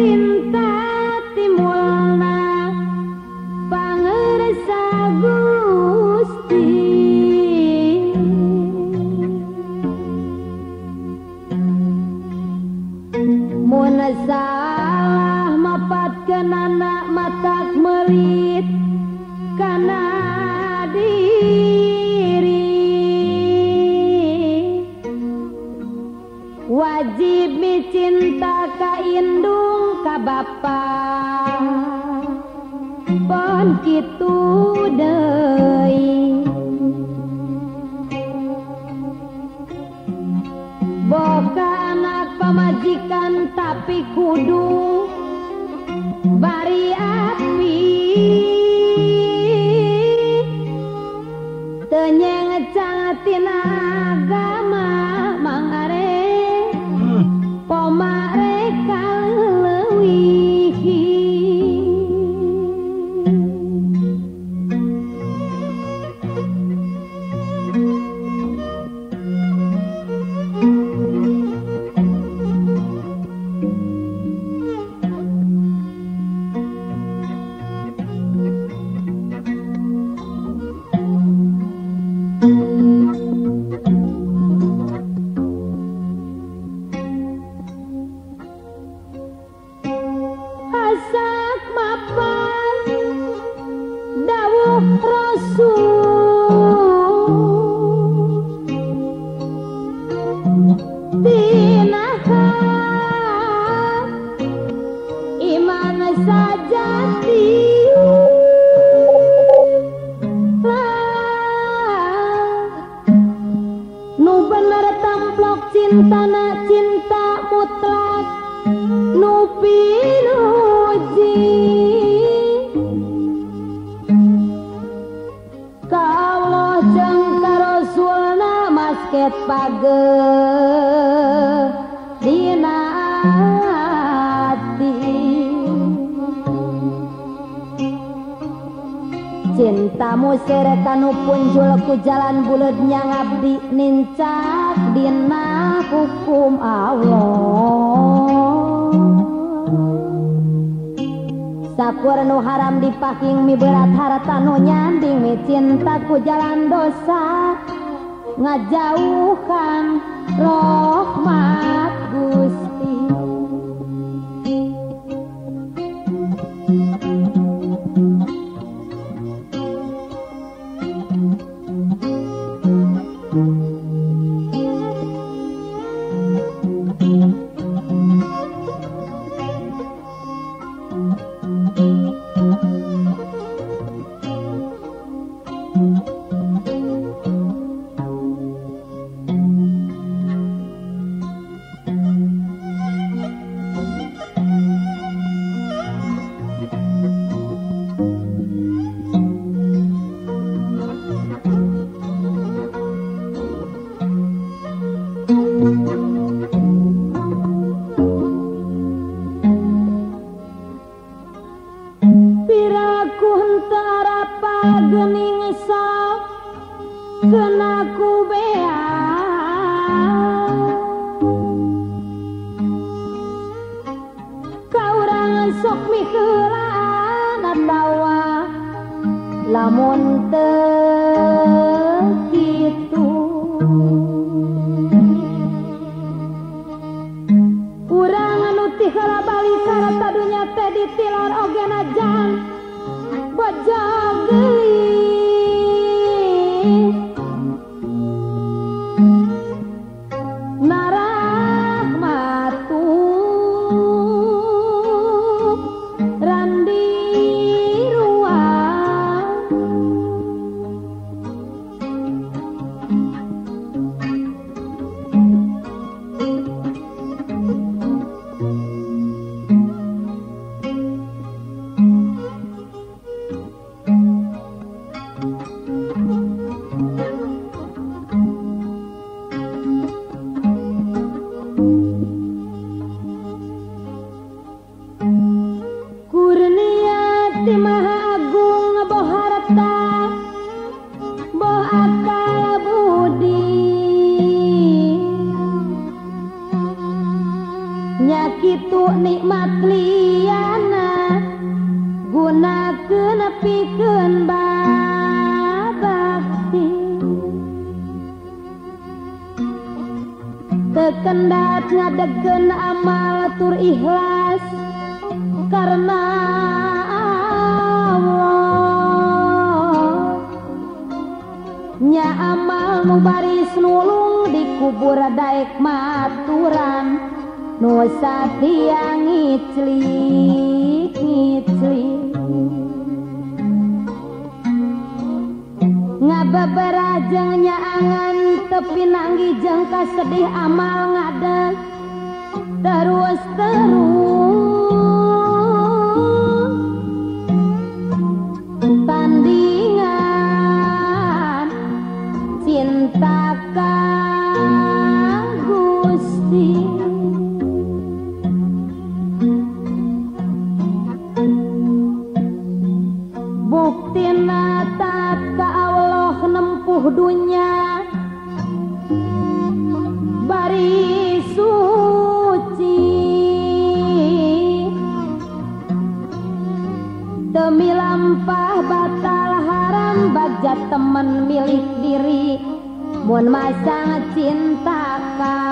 cinta timulna pangersa Gusti Mun salah mapatkeun anak matak melit. apa pon kitu deui. Boga anak pamajikan tapi kudu bariat cinta mutlak nupi nuji. Kalau jeng karo sulna masket pager tamu punjul ku jalan bulatnya ngabdi nincak dina hukum Allah. Sakur nu haram dipaking mi berat harta nu nyanding mi cintaku jalan dosa ngajauhan rahmat gening sok kena ku bea kaurang sok miheulaan atawa lamun teu matur ikhlas karena Allah. Nya amal nu baris nulung di kubur daek maturan. Nu satiang ngicli ngiclik. Ngababarajeng nyaangan tepi nanggi jengka sedih amal ngadeg Terus terus Pandingan cinta Gusti. Bukti nata ka Allah nempuh dunia. Masang cinta kaliru.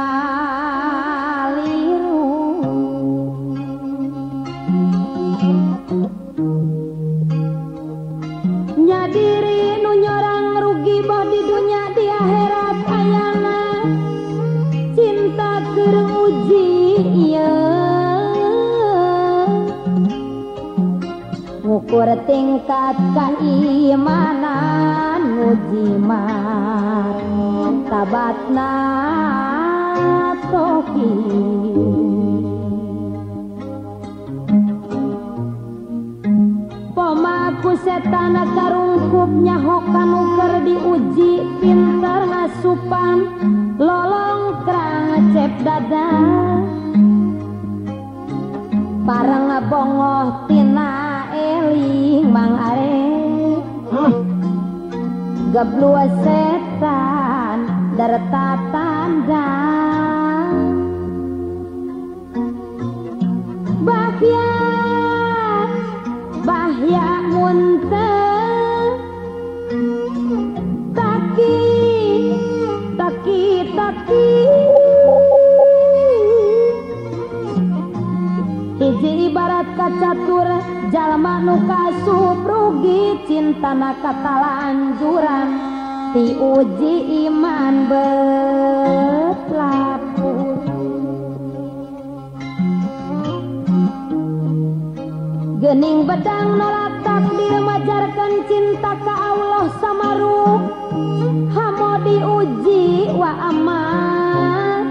Nyadiri nu nyorang rugi bah di dunia di akhirat ayana. Cinta teruji iya. Ngukur tingkat keimanan nguji sahabatbatna toki Pomaku setana karungkupnya hokanuker diuji pintar ngasupan lolong kerang cep dada para ngabongoh tina eling mang are geblua setan darta tanda bahya bahya munte taki taki taki hiji ibarat kaca tur jalma nu kasup rugi cinta na katalanjuran ti uji iman betlapur Gening bedang nolak takdir majarkan cinta ke Allah samaru Hamo diuji wa amat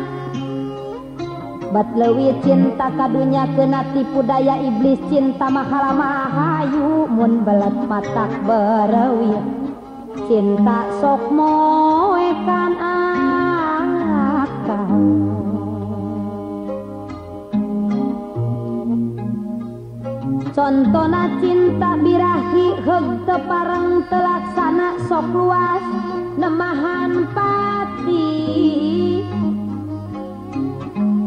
Bat lewi cinta kadunya kena tipu daya iblis cinta mahala mahayu Mun belet matak berewi cinta sok moe kan akal Contona cinta birahi heug teu pareng telaksana sok luas nemahan pati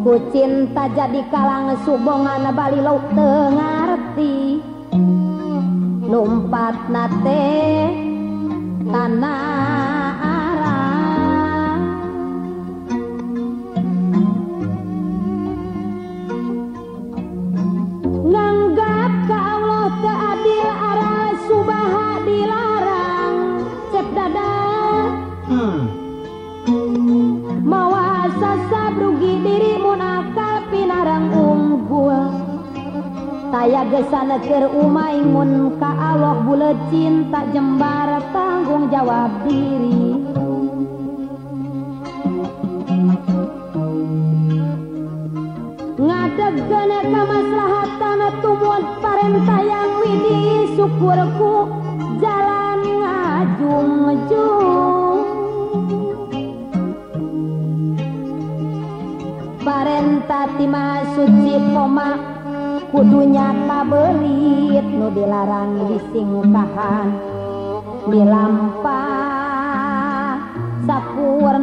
Ku cinta jadi kalang subongan bali lauk teu ngarti numpat nate 但那 Anakir Umaymun ka awak bulet cinta jembar tanggung jawab diri. Ngadeg gana kamaslahatan tumuan parentah yang widi syukurku jalan ngajung-jung Parentah timah suci pomak kudunyata belit nu dilarang disingkahan. Dilampa sapur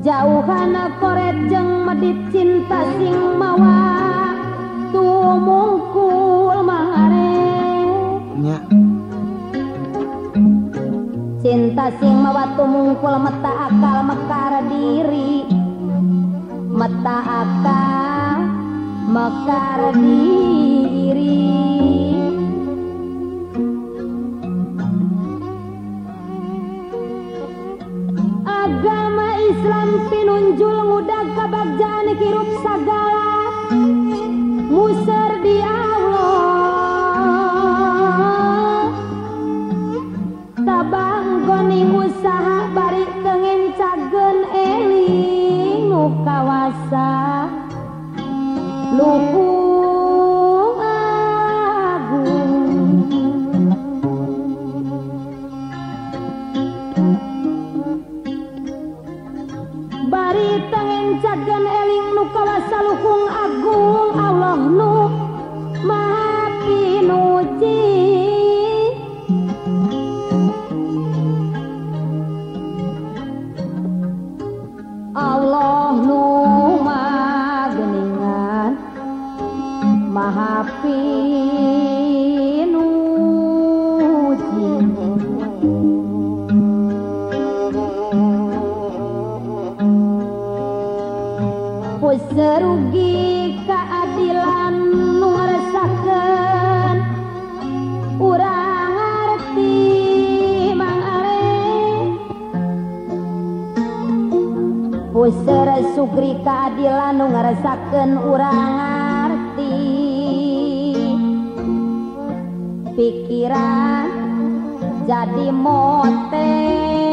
jauh jauhan koret jeng medit cinta sing mawa. Tumung sing mawa tungkul mata akal mekar diri. Mata akal mekar diri. Agama Islam pinunjul mudah kabagjan hirup sagala serugi keadilan nusaken kurangrangti Puser Sugri keadilan nu ngarasakeun urang pikiran jadi mote